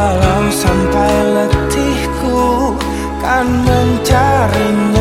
Walau sampai letihku kan mencarinya.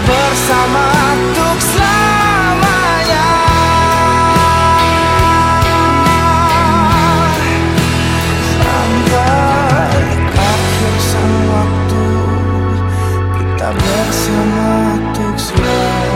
bersama untuk selamanya. Sampai akhir sang waktu Kita bersama untuk selamanya.